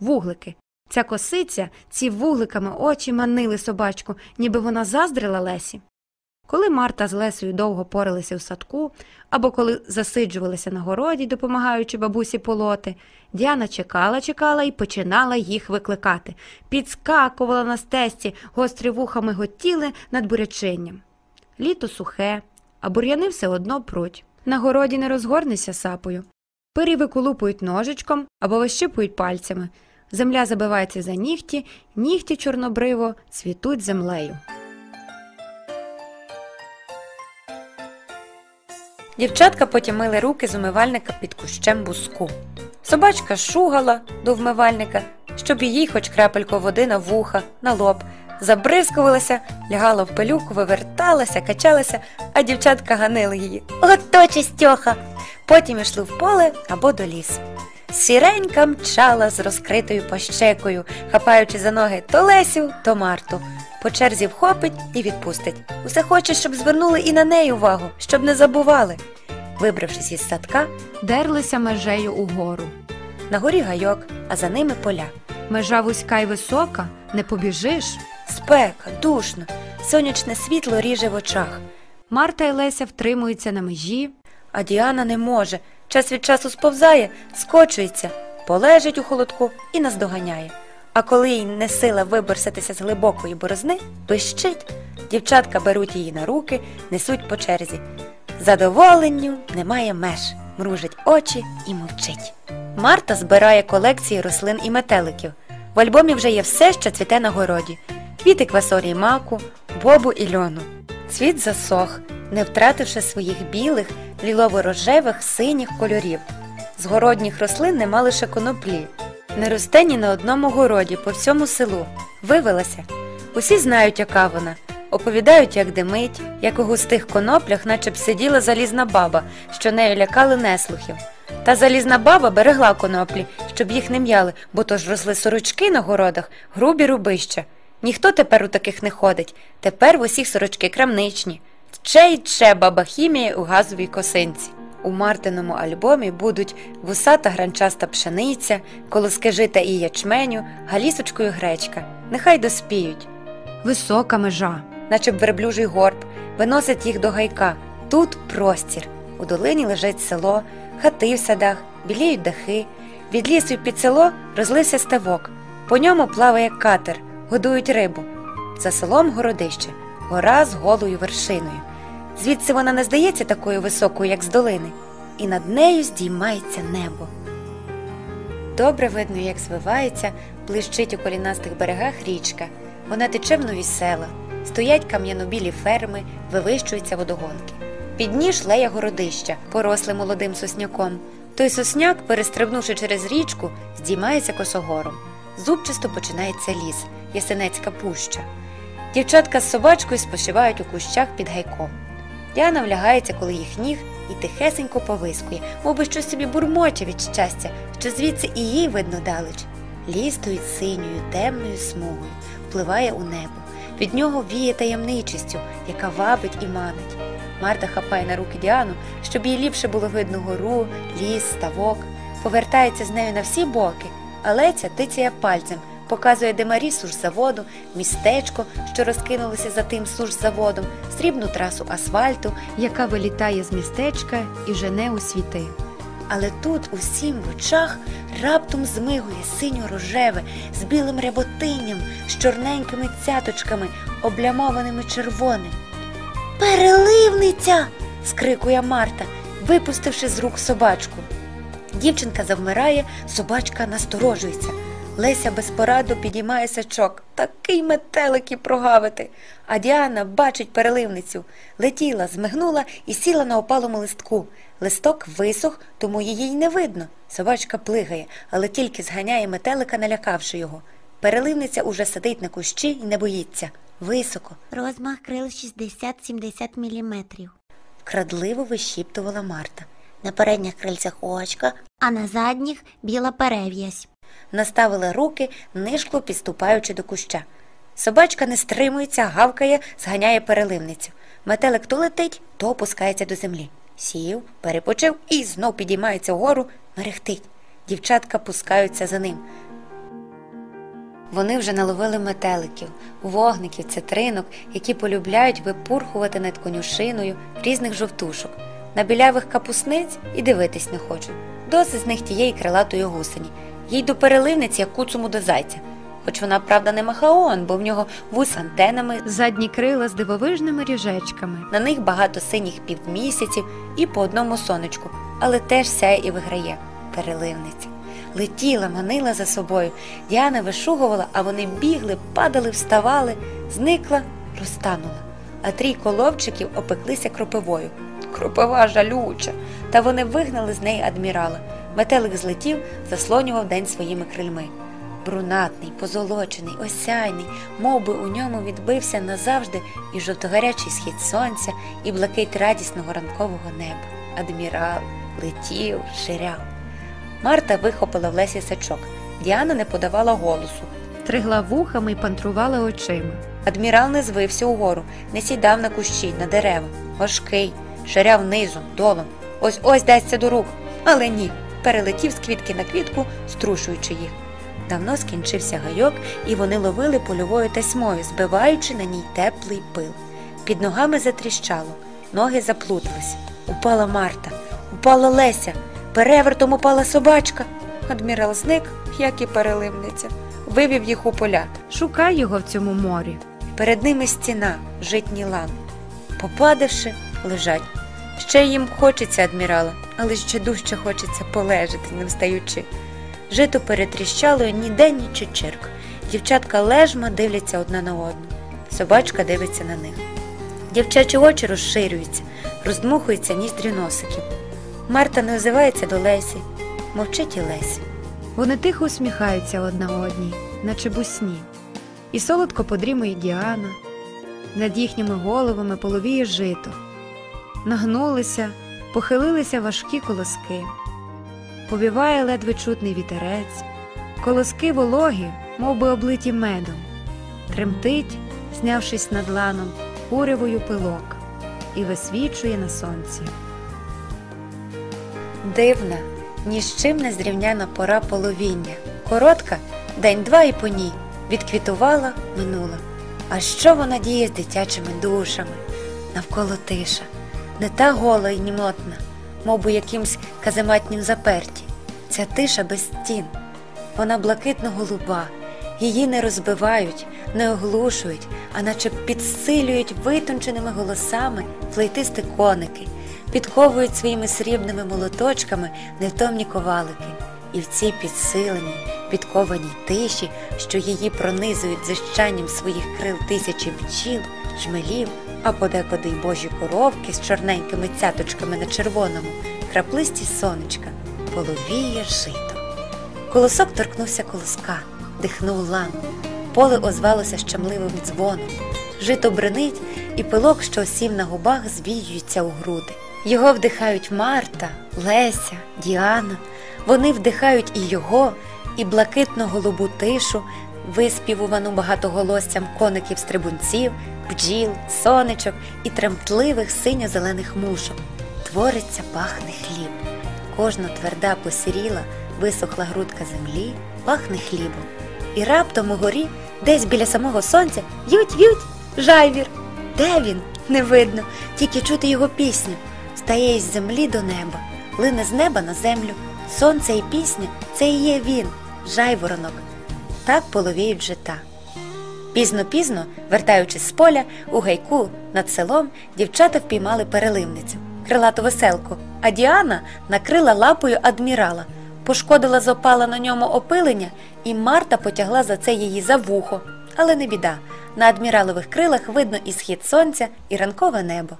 вуглики. Ця косиця, ці вугликами очі манили собачку, ніби вона заздрила Лесі. Коли Марта з Лесею довго поралися в садку, або коли засиджувалися на городі, допомагаючи бабусі полоти, Діана чекала, чекала і починала їх викликати, підскакувала на стесці, гострі вухами готіли над бурячинням. Літо сухе, а бур'яни все одно пруть. На городі не розгорнешся сапою. Пирі виколупують ножичком або вищипують пальцями. Земля забивається за нігті, нігті чорнобриво цвітуть землею. Дівчатка потім мили руки з умивальника під кущем буску. Собачка шугала до вмивальника, щоб їй хоч крапелько води на вуха, на лоб, забризкувалася, лягала в пилюку, виверталася, качалася, а дівчатка ганили її. Ото чистьоха! Потім йшли в поле або до лісу. Сіренька мчала з розкритою пащекою, хапаючи за ноги то Лесю, то Марту. По черзі вхопить і відпустить. Усе хоче, щоб звернули і на неї увагу, щоб не забували. Вибравшись із садка, дерлися межею угору. На горі гайок, а за ними поля. Межа вузька й висока, не побіжиш. Спека, душно, сонячне світло ріже в очах. Марта і Леся втримуються на межі, а Діана не може. Час від часу сповзає, скочується, полежить у холодку і наздоганяє. А коли їй не сила виборсатися з глибокої борозни, пищить. Дівчатка беруть її на руки, несуть по черзі. Задоволенню немає меж, мружить очі і мовчить. Марта збирає колекції рослин і метеликів. В альбомі вже є все, що цвіте на городі: квіти квасорії маку, бобу і льону. Цвіт засох, не втративши своїх білих, лілово-рожевих, синіх кольорів. З городніх рослин нема лише коноплі. Не росте ні на одному городі по всьому селу. Вивелася. Усі знають, яка вона. Оповідають, як димить, як у густих коноплях, наче б сиділа залізна баба, що нею лякали неслухів. Та залізна баба берегла коноплі, щоб їх не м'яли, бо то ж росли сорочки на городах, грубі рубища. Ніхто тепер у таких не ходить. Тепер в усіх сорочки крамничні. Тче й тче баба хімія у газовій косинці. У Мартиному альбомі будуть вусата гранчаста пшениця, колоски жита і ячменю, галісочкою гречка. Нехай доспіють. Висока межа, наче б верблюжий горб, виносить їх до гайка. Тут простір. У долині лежить село, хати в садах, біліють дахи. Від лісу під село розлився ставок. По ньому плаває катер, годують рибу. За селом городище, гора з голою вершиною. Звідси вона не здається такою високою, як з долини, і над нею здіймається небо. Добре видно, як звивається, блищить у колінастих берегах річка. Вона тече в нові села, стоять кам'яно-білі ферми, вивищуються водогонки. Підніж лея городища, поросле молодим сосняком. Той сосняк, перестрибнувши через річку, здіймається косогором. Зубчисто починається ліс, ясенецька пуща. Дівчатка з собачкою спочивають у кущах під гайком. Діана влягається коло їх ніг і тихесенько повискує, мовби щось собі бурмоче від щастя, що звідси і їй видно далеч. Ліс стоїть синьою, темною смугою, впливає у небо. Від нього віє таємничістю, яка вабить і манить. Марта хапає на руки Діану, щоб їй ліпше було видно гору, ліс, ставок, повертається з нею на всі боки, а Леця тицяє пальцем, показує демарі сушзаводу, містечко, що розкинулося за тим сушзаводом, срібну трасу асфальту, яка вилітає з містечка і жене у світи. Але тут усім в очах раптом змигує синьо-рожеве з білим ряботинням, з чорненькими цяточками, облямованими червоним. Переливниця. скрикує Марта, випустивши з рук собачку. Дівчинка завмирає, собачка насторожується. Леся безпорадно підіймає сачок. Такий метелик і прогавити. А Діана бачить переливницю. Летіла, змигнула і сіла на опалому листку. Листок висох, тому її й не видно. Собачка плигає, але тільки зганяє метелика, налякавши його. Переливниця уже сидить на кущі і не боїться. Високо, Розмах крил 60-70 міліметрів. вкрадливо вишіптувала Марта. На передніх крильцях очка, а на задніх біла перев'язь. Наставила руки, нишкло підступаючи до куща. Собачка не стримується, гавкає, зганяє переливницю. Метелик то летить, то опускається до землі. Сів, перепочив і знов підіймається вгору, мерехтить. Дівчатка пускаються за ним. Вони вже наловили метеликів, вогників, цитринок, які полюбляють випурхувати над конюшиною різних жовтушок. На білявих капусниць і дивитись не хочуть. Досить з них тієї крилатої гусені. Їй до переливниць, як куцуму до зайця. Хоч вона, правда, не махаон, бо в нього вус антенами, задні крила з дивовижними ріжечками. на них багато синіх півмісяців і по одному сонечку, але теж сяє і виграє переливниця. Летіла, манила за собою. Діана вишугувала, а вони бігли, падали, вставали, зникла, розтанула. А трійко ловчиків опеклися кропивою. Кропива жалюча. Та вони вигнали з неї адмірала. Метелик злетів, заслонював день своїми крильми. Брунатний, позолочений, осяйний, мов би у ньому відбився назавжди і жовтогарячий схід сонця, і блакить радісного ранкового неба. Адмірал летів, ширяв. Марта вихопила в Лесі сачок. Діана не подавала голосу. Тригла вухами й пантрувала очима. Адмірал не звився угору, не сідав на кущі, на дерева. Важкий, ширяв низом, долом. Ось ось дасться до рук. Але ні, перелетів з квітки на квітку, струшуючи їх. Давно скінчився гайок, і вони ловили польовою тасьмою, збиваючи на ній теплий пил. Під ногами затріщало, ноги заплуталися. Упала Марта, упала Леся, перевертом упала собачка. Адмірал зник, як і переливниця, вивів їх у поля. Шукай його в цьому морі. Перед ними стіна, житній лан. Попадавши, лежать. Ще їм хочеться адмірала, але ще дужче хочеться полежати, не встаючи. Жито перетріщало ніде ні чичирк. Дівчатка лежма дивляться одна на одну. Собачка дивиться на них. Дівчачі очі розширюються, роздмухуються ніздрі носиків. Марта не озивається до Лесі, мовчить і Лесі. Вони тихо усміхаються одна одній, наче бусні. І солодко подрімує Діана. Над їхніми головами половіє жито. Нагнулися, похилилися важкі колоски. Повіває ледве чутний вітерець, колоски вологі, мов би облиті медом. Тремтить, знявшись над ланом, курявою пилок і висвічує на сонці. Дивна, ні з чим не зрівняна пора половіння. Коротка, день-два і по ній. Відквітувала, минула. А що вона діє з дитячими душами? Навколо тиша, не та гола і німотна, мов би якимсь казематнім заперті. Ця тиша без стін. Вона блакитно голуба, її не розбивають, не оглушують, а наче підсилюють витонченими голосами флейтисти коники, підковують своїми срібними молоточками невтомні ковалики. І в цій підсиленій, підкованій тиші, що її пронизують зищанням своїх крил тисячі бджіл, жмелів, а подекуди й божі коровки з чорненькими цяточками на червоному, краплисті сонечка, половіє жито. Колосок торкнувся колоска, дихнув лан. Поле озвалося щемливим дзвоном. Жито бренить, і пилок, що осів на губах, звіюється у груди. Його вдихають Марта, Леся, Діана. Вони вдихають і його, і блакитно-голубу тишу, виспівувану багатоголоссям коників стрибунців, бджіл, сонечок і тремтливих синьо-зелених мушок. Твориться пахне хліб. Кожна тверда посіріла, висохла грудка землі, пахне хлібом. І раптом угорі, десь біля самого сонця, ють ють жайвір. Де він? Не видно, тільки чути його пісню. Стає із землі до неба, лине з неба на землю. Сонце і пісня це і є він, жайворонок. Так половіють жита. Пізно-пізно, вертаючись з поля, у гайку над селом дівчата впіймали переливницю, крилату веселку, а Діана накрила лапою адмірала, пошкодила з опала на ньому опилення, і Марта потягла за це її за вухо. Але не біда, на адміралових крилах видно і схід сонця, і ранкове небо.